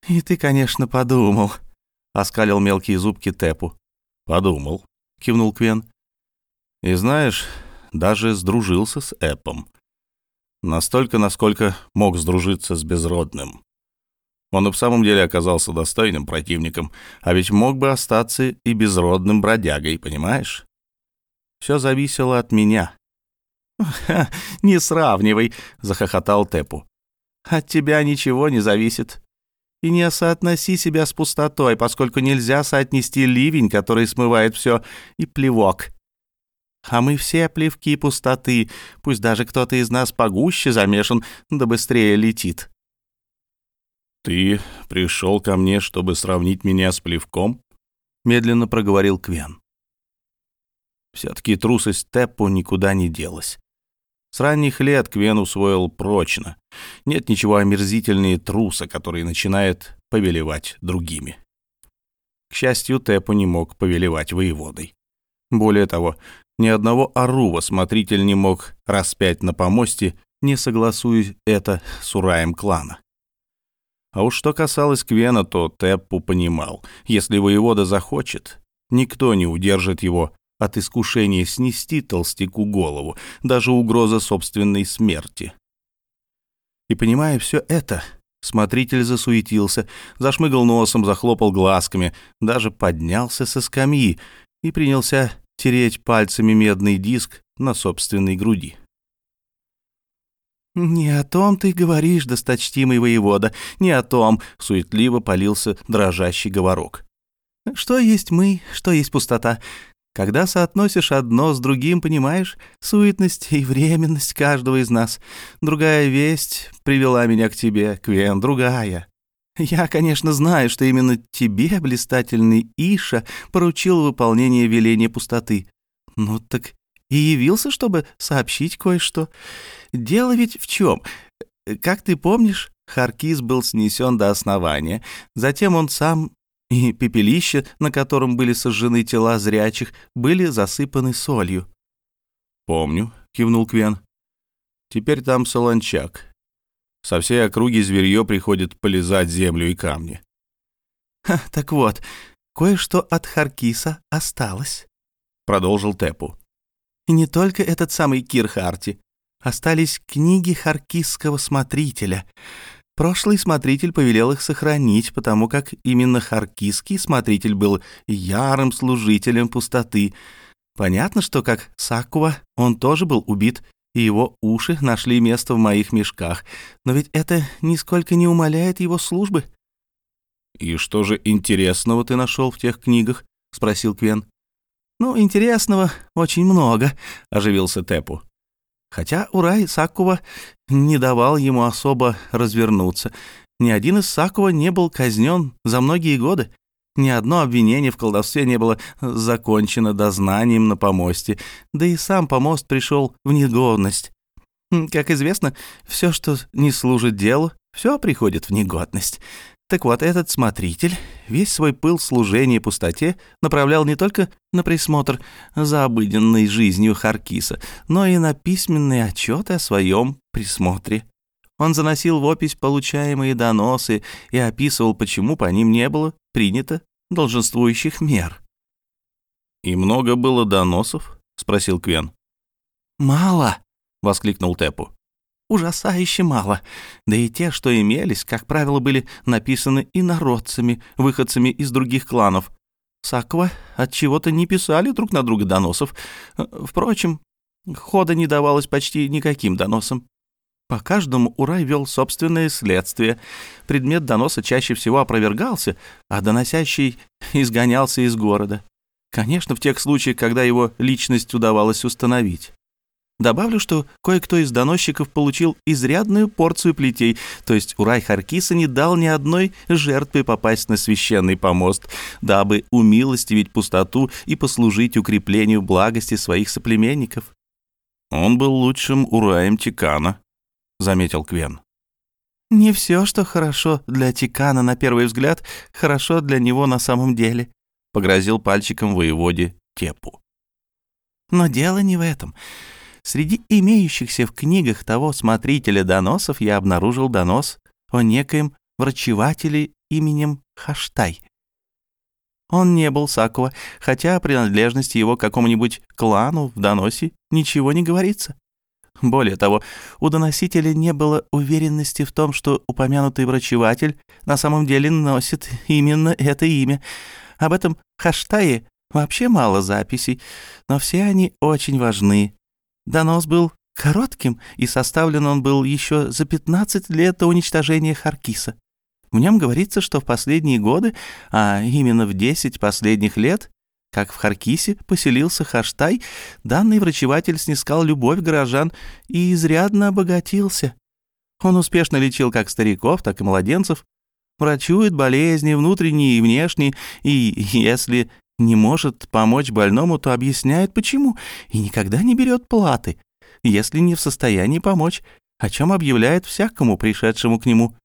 «И ты, конечно, подумал», — оскалил мелкие зубки Тепу. «Подумал», — кивнул Квен. И знаешь, даже сдружился с Эпом. Настолько, насколько мог сдружиться с безродным. Он и в самом деле оказался достойным противником, а ведь мог бы остаться и безродным бродягой, понимаешь? Все зависело от меня. «Ха, не сравнивай», — захохотал Тепу. «От тебя ничего не зависит. И не соотноси себя с пустотой, поскольку нельзя соотнести ливень, который смывает все, и плевок, а мы все плевки пустоты, пусть даже кто-то из нас погуще замешан, да быстрее летит. «Ты пришел ко мне, чтобы сравнить меня с плевком?» — медленно проговорил Квен. Все-таки трусость Теппу никуда не делась. С ранних лет Квен усвоил прочно. Нет ничего омерзительнее труса, который начинает повелевать другими. К счастью, Теппу не мог повелевать воеводой. Более того, ни одного орува смотритель не мог распять на помосте, не согласуясь это с ураем клана. А уж что касалось Квена, то Теппу понимал, если воевода захочет, никто не удержит его от искушения снести толстяку голову, даже угроза собственной смерти. И понимая все это, смотритель засуетился, зашмыгал носом, захлопал глазками, даже поднялся со скамьи и принялся тереть пальцами медный диск на собственной груди. «Не о том ты говоришь, досточтимый воевода, не о том», — суетливо полился дрожащий говорок. «Что есть мы, что есть пустота? Когда соотносишь одно с другим, понимаешь, суетность и временность каждого из нас. Другая весть привела меня к тебе, Квен, другая. Я, конечно, знаю, что именно тебе, блистательный Иша, поручил выполнение веления пустоты. Ну так и явился, чтобы сообщить кое-что. Дело ведь в чем? как ты помнишь, Харкис был снесен до основания. Затем он сам и пепелище, на котором были сожжены тела зрячих, были засыпаны солью. «Помню», — кивнул Квен. «Теперь там солончак. Со всей округи зверье приходит полезать землю и камни». Ха, «Так вот, кое-что от Харкиса осталось», — продолжил Тепу. «И не только этот самый Кирхарти. Остались книги Харкисского смотрителя. Прошлый смотритель повелел их сохранить, потому как именно Харкисский смотритель был ярым служителем пустоты. Понятно, что как Сакува он тоже был убит, и его уши нашли место в моих мешках, но ведь это нисколько не умаляет его службы. «И что же интересного ты нашел в тех книгах?» — спросил Квен. «Ну, интересного очень много», — оживился Тепу. Хотя Урай Сакува не давал ему особо развернуться. Ни один из Сакува не был казнен за многие годы. Ни одно обвинение в колдовстве не было закончено дознанием на помосте, да и сам помост пришел в негодность. Как известно, все, что не служит делу, все приходит в негодность. Так вот, этот смотритель весь свой пыл служения пустоте направлял не только на присмотр за обыденной жизнью Харкиса, но и на письменные отчеты о своем присмотре. Он заносил в опись получаемые доносы и описывал, почему по ним не было принято долженствующих мер. «И много было доносов?» — спросил Квен. «Мало!» — воскликнул Тепу ужасающе мало. Да и те, что имелись, как правило, были написаны инородцами, выходцами из других кланов. Саква от чего-то не писали друг на друга доносов. Впрочем, хода не давалось почти никаким доносам. По каждому Урай вел собственное следствие. Предмет доноса чаще всего опровергался, а доносящий изгонялся из города. Конечно, в тех случаях, когда его личность удавалось установить. Добавлю, что кое-кто из доносчиков получил изрядную порцию плетей, то есть Урай Харкиса не дал ни одной жертве попасть на священный помост, дабы умилостивить пустоту и послужить укреплению благости своих соплеменников. «Он был лучшим Ураем Тикана», — заметил Квен. «Не все, что хорошо для Тикана на первый взгляд, хорошо для него на самом деле», — погрозил пальчиком воеводе Тепу. «Но дело не в этом». Среди имеющихся в книгах того смотрителя доносов я обнаружил донос о некоем врачевателе именем Хаштай. Он не был Сакова, хотя о принадлежности его к какому-нибудь клану в доносе ничего не говорится. Более того, у доносителя не было уверенности в том, что упомянутый врачеватель на самом деле носит именно это имя. Об этом Хаштае вообще мало записей, но все они очень важны. Донос был коротким, и составлен он был еще за 15 лет до уничтожения Харкиса. В нем говорится, что в последние годы, а именно в 10 последних лет, как в Харкисе поселился Хаштай, данный врачеватель снискал любовь горожан и изрядно обогатился. Он успешно лечил как стариков, так и младенцев, врачует болезни внутренние и внешние, и если не может помочь больному, то объясняет почему и никогда не берет платы, если не в состоянии помочь, о чем объявляет всякому пришедшему к нему.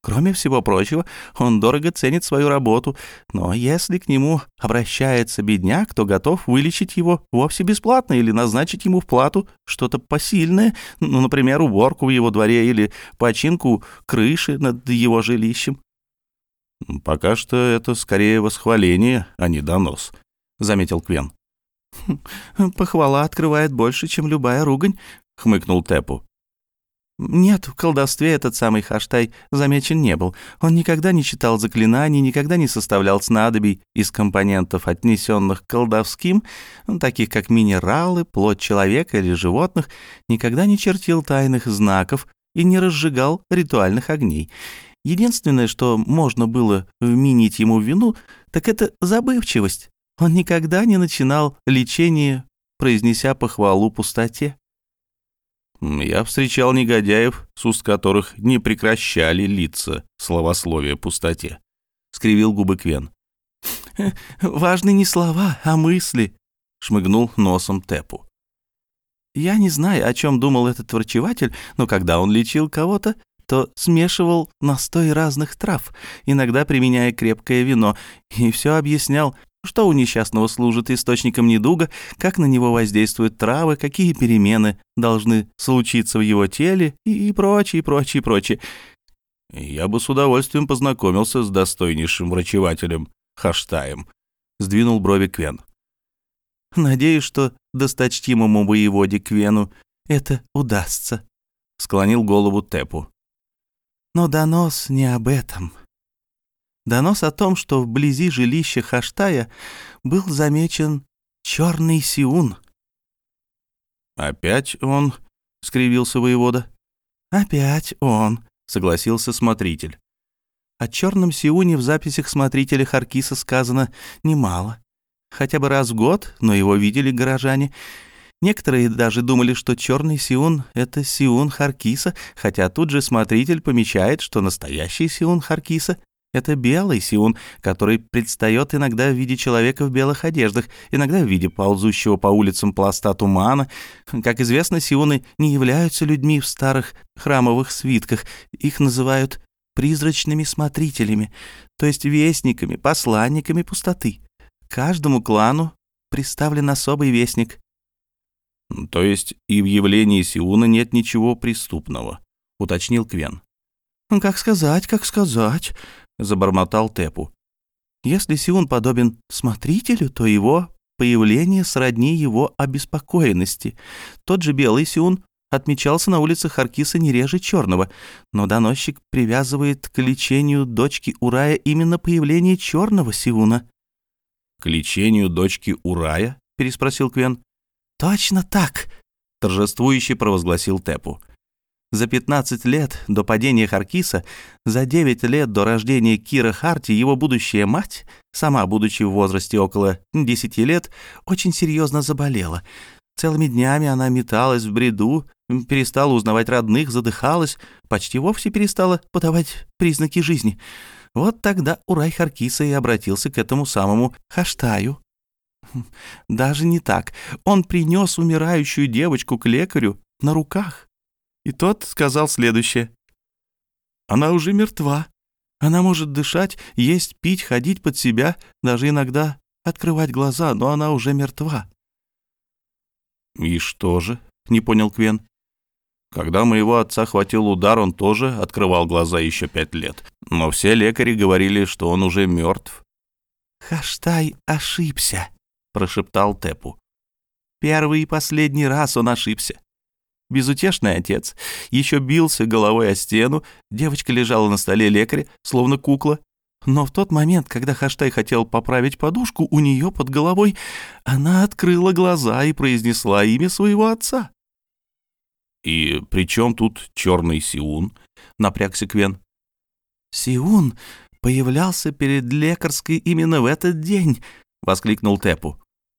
Кроме всего прочего, он дорого ценит свою работу, но если к нему обращается бедняк, то готов вылечить его вовсе бесплатно или назначить ему в плату что-то посильное, ну, например, уборку в его дворе или починку крыши над его жилищем. «Пока что это скорее восхваление, а не донос», — заметил Квен. «Хм, «Похвала открывает больше, чем любая ругань», — хмыкнул Тепу. Нет, в колдовстве этот самый Хаштай замечен не был. Он никогда не читал заклинаний, никогда не составлял снадобий из компонентов, отнесенных к колдовским, ну, таких как минералы, плоть человека или животных, никогда не чертил тайных знаков и не разжигал ритуальных огней. Единственное, что можно было вменить ему вину, так это забывчивость. Он никогда не начинал лечение, произнеся похвалу пустоте. Я встречал негодяев, с уст которых не прекращали лица словословия пустоте. Скривил губы Квен. «Важны не слова, а мысли», — шмыгнул носом Тепу. Я не знаю, о чем думал этот врачеватель, но когда он лечил кого-то, то смешивал настой разных трав, иногда применяя крепкое вино, и все объяснял, что у несчастного служит источником недуга, как на него воздействуют травы, какие перемены должны случиться в его теле и, и прочее, прочее, прочее. Я бы с удовольствием познакомился с достойнейшим врачевателем Хаштаем, сдвинул брови Квен. Надеюсь, что досточтимому воеводе Квену это удастся, склонил голову Тепу. Но донос не об этом. Донос о том, что вблизи жилища Хаштая был замечен черный сиун. «Опять он?» — скривился воевода. «Опять он», — согласился смотритель. О черном сиуне в записях смотрителя Харкиса сказано немало. Хотя бы раз в год, но его видели горожане. Некоторые даже думали, что черный сиун — это сиун Харкиса, хотя тут же смотритель помечает, что настоящий сиун Харкиса это белый сиун, который предстает иногда в виде человека в белых одеждах, иногда в виде ползущего по улицам пласта тумана. Как известно, сиуны не являются людьми в старых храмовых свитках. Их называют призрачными смотрителями, то есть вестниками, посланниками пустоты. Каждому клану представлен особый вестник. «То есть и в явлении Сиуна нет ничего преступного», — уточнил Квен. «Как сказать, как сказать», — забормотал Тепу. «Если Сиун подобен смотрителю, то его появление сродни его обеспокоенности. Тот же белый Сиун отмечался на улицах Аркиса не реже черного, но доносчик привязывает к лечению дочки Урая именно появление черного Сиуна». «К лечению дочки Урая?» — переспросил Квен. «Точно так!» — торжествующе провозгласил Тепу. За 15 лет до падения Харкиса, за 9 лет до рождения Кира Харти, его будущая мать, сама будучи в возрасте около 10 лет, очень серьезно заболела. Целыми днями она металась в бреду, перестала узнавать родных, задыхалась, почти вовсе перестала подавать признаки жизни. Вот тогда Урай Харкиса и обратился к этому самому Хаштаю. [LAUGHS] Даже не так. Он принес умирающую девочку к лекарю на руках. И тот сказал следующее. «Она уже мертва. Она может дышать, есть, пить, ходить под себя, даже иногда открывать глаза, но она уже мертва». «И что же?» — не понял Квен. Когда моего отца хватил удар, он тоже открывал глаза еще пять лет. Но все лекари говорили, что он уже мертв. «Хаштай ошибся», — прошептал Тепу. «Первый и последний раз он ошибся. Безутешный отец. Еще бился головой о стену, девочка лежала на столе лекаря, словно кукла. Но в тот момент, когда Хаштай хотел поправить подушку у нее под головой, она открыла глаза и произнесла имя своего отца. «И при чем тут черный Сиун?» — напрягся Квен. «Сиун появлялся перед лекарской именно в этот день», — воскликнул Тепу.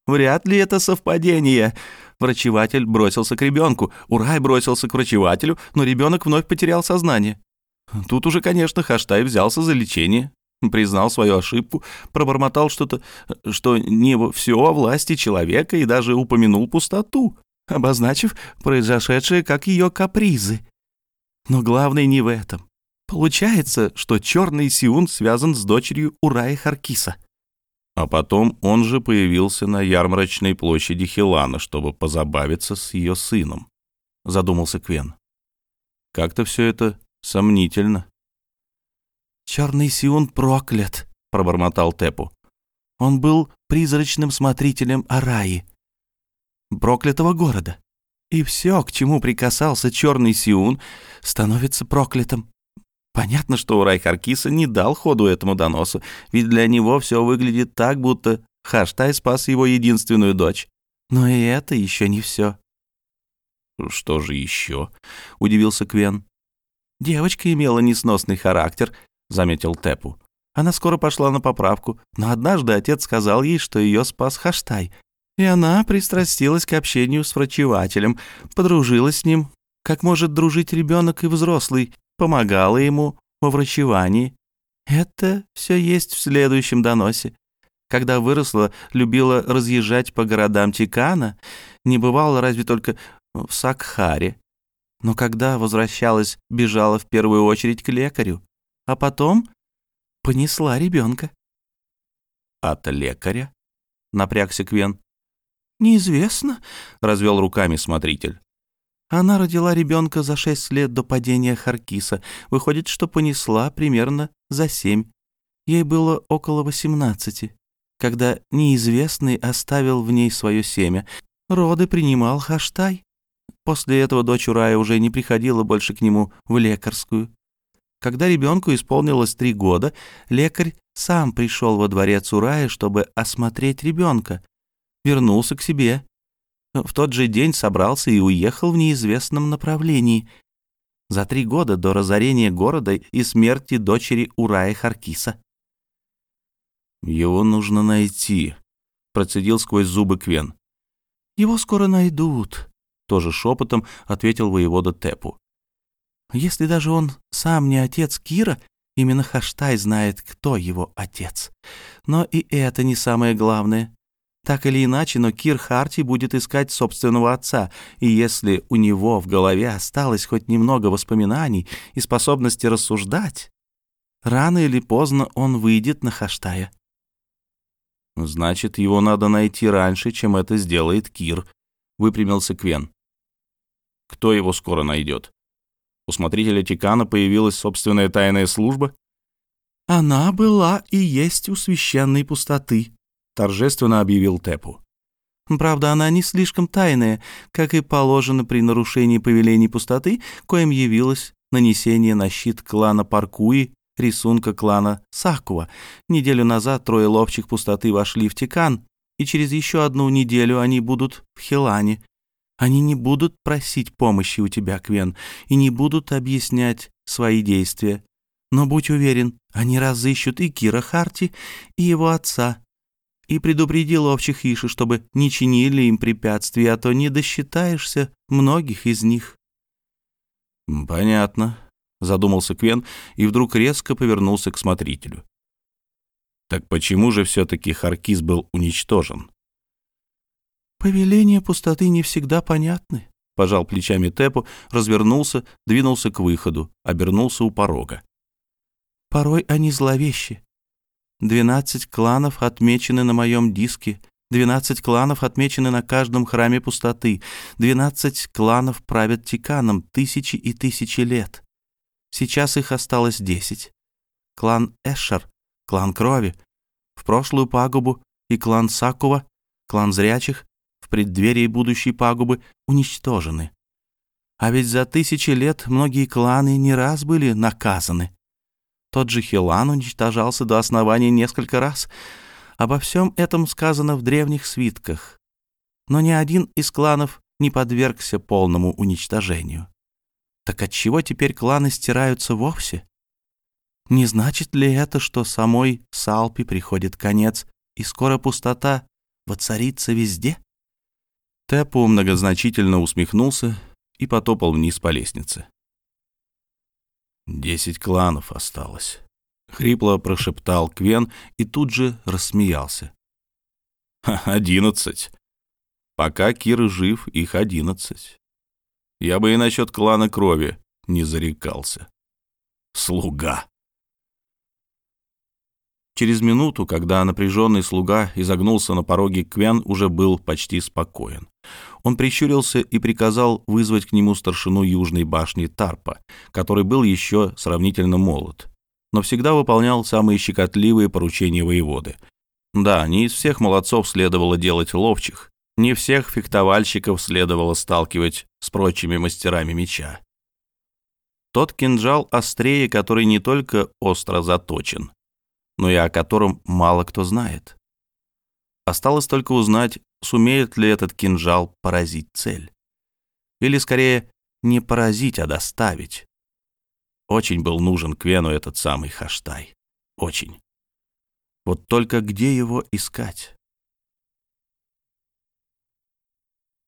«Вряд ли это совпадение. Врачеватель бросился к ребенку, Урай бросился к врачевателю, но ребенок вновь потерял сознание. Тут уже, конечно, Хаштай взялся за лечение, признал свою ошибку, пробормотал что-то, что не все о власти человека и даже упомянул пустоту, обозначив произошедшее как ее капризы. Но главное не в этом. Получается, что черный Сиун связан с дочерью Урая Харкиса. А потом он же появился на ярмарочной площади Хилана, чтобы позабавиться с ее сыном, задумался Квен. Как-то все это сомнительно. «Черный Сиун проклят», — пробормотал Тепу. «Он был призрачным смотрителем Араи, проклятого города. И все, к чему прикасался черный Сиун, становится проклятым. Понятно, что Урай Харкиса не дал ходу этому доносу, ведь для него все выглядит так, будто Хаштай спас его единственную дочь. Но и это еще не все. «Что же еще?» — удивился Квен. «Девочка имела несносный характер», — заметил Тепу. Она скоро пошла на поправку, но однажды отец сказал ей, что ее спас Хаштай, и она пристрастилась к общению с врачевателем, подружилась с ним, как может дружить ребенок и взрослый, помогала ему во врачевании. Это все есть в следующем доносе. Когда выросла, любила разъезжать по городам Тикана, не бывала разве только в Сакхаре. Но когда возвращалась, бежала в первую очередь к лекарю, а потом понесла ребенка. «От лекаря?» — напрягся Квен. «Неизвестно», — развел руками смотритель. Она родила ребенка за шесть лет до падения Харкиса. Выходит, что понесла примерно за семь. Ей было около восемнадцати, когда неизвестный оставил в ней свое семя. Роды принимал Хаштай. После этого дочь Урая уже не приходила больше к нему в лекарскую. Когда ребенку исполнилось три года, лекарь сам пришел во дворец Урая, чтобы осмотреть ребенка. Вернулся к себе. В тот же день собрался и уехал в неизвестном направлении. За три года до разорения города и смерти дочери Урая Харкиса. «Его нужно найти», — процедил сквозь зубы Квен. «Его скоро найдут», — тоже шепотом ответил воевода Тепу. «Если даже он сам не отец Кира, именно Хаштай знает, кто его отец. Но и это не самое главное. Так или иначе, но Кир Харти будет искать собственного отца, и если у него в голове осталось хоть немного воспоминаний и способности рассуждать, рано или поздно он выйдет на Хаштая. «Значит, его надо найти раньше, чем это сделает Кир», — выпрямился Квен. «Кто его скоро найдет? У смотрителя Тикана появилась собственная тайная служба?» «Она была и есть у священной пустоты», торжественно объявил Тепу. Правда, она не слишком тайная, как и положено при нарушении повелений пустоты, коим явилось нанесение на щит клана Паркуи рисунка клана Сакува. Неделю назад трое ловчих пустоты вошли в Тикан, и через еще одну неделю они будут в Хилане. Они не будут просить помощи у тебя, Квен, и не будут объяснять свои действия. Но будь уверен, они разыщут и Кира Харти, и его отца, и предупредил ловчих Иши, чтобы не чинили им препятствий, а то не досчитаешься многих из них. «Понятно», — задумался Квен и вдруг резко повернулся к смотрителю. «Так почему же все-таки Харкис был уничтожен?» «Повеления пустоты не всегда понятны», — пожал плечами Тепу, развернулся, двинулся к выходу, обернулся у порога. «Порой они зловещи. Двенадцать кланов отмечены на моем диске, двенадцать кланов отмечены на каждом храме пустоты, двенадцать кланов правят Тиканом тысячи и тысячи лет. Сейчас их осталось десять. Клан Эшер, клан Крови, в прошлую пагубу и клан Сакува, клан Зрячих, в преддверии будущей пагубы уничтожены. А ведь за тысячи лет многие кланы не раз были наказаны. Тот же Хилан уничтожался до основания несколько раз. Обо всем этом сказано в древних свитках. Но ни один из кланов не подвергся полному уничтожению. Так отчего теперь кланы стираются вовсе? Не значит ли это, что самой Салпи приходит конец, и скоро пустота воцарится везде? Тепу многозначительно усмехнулся и потопал вниз по лестнице. «Десять кланов осталось», — хрипло прошептал Квен и тут же рассмеялся. «Одиннадцать. Пока Кир жив, их одиннадцать. Я бы и насчет клана крови не зарекался. Слуга». Через минуту, когда напряженный слуга изогнулся на пороге, Квен уже был почти спокоен. Он прищурился и приказал вызвать к нему старшину южной башни Тарпа, который был еще сравнительно молод, но всегда выполнял самые щекотливые поручения воеводы. Да, не из всех молодцов следовало делать ловчих, не всех фехтовальщиков следовало сталкивать с прочими мастерами меча. Тот кинжал острее, который не только остро заточен, но и о котором мало кто знает. Осталось только узнать, сумеет ли этот кинжал поразить цель. Или, скорее, не поразить, а доставить. Очень был нужен Квену этот самый Хаштай. Очень. Вот только где его искать?